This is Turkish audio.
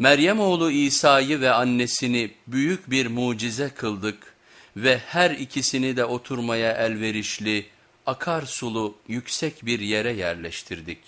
Meryem oğlu İsa'yı ve annesini büyük bir mucize kıldık ve her ikisini de oturmaya elverişli, akarsulu yüksek bir yere yerleştirdik.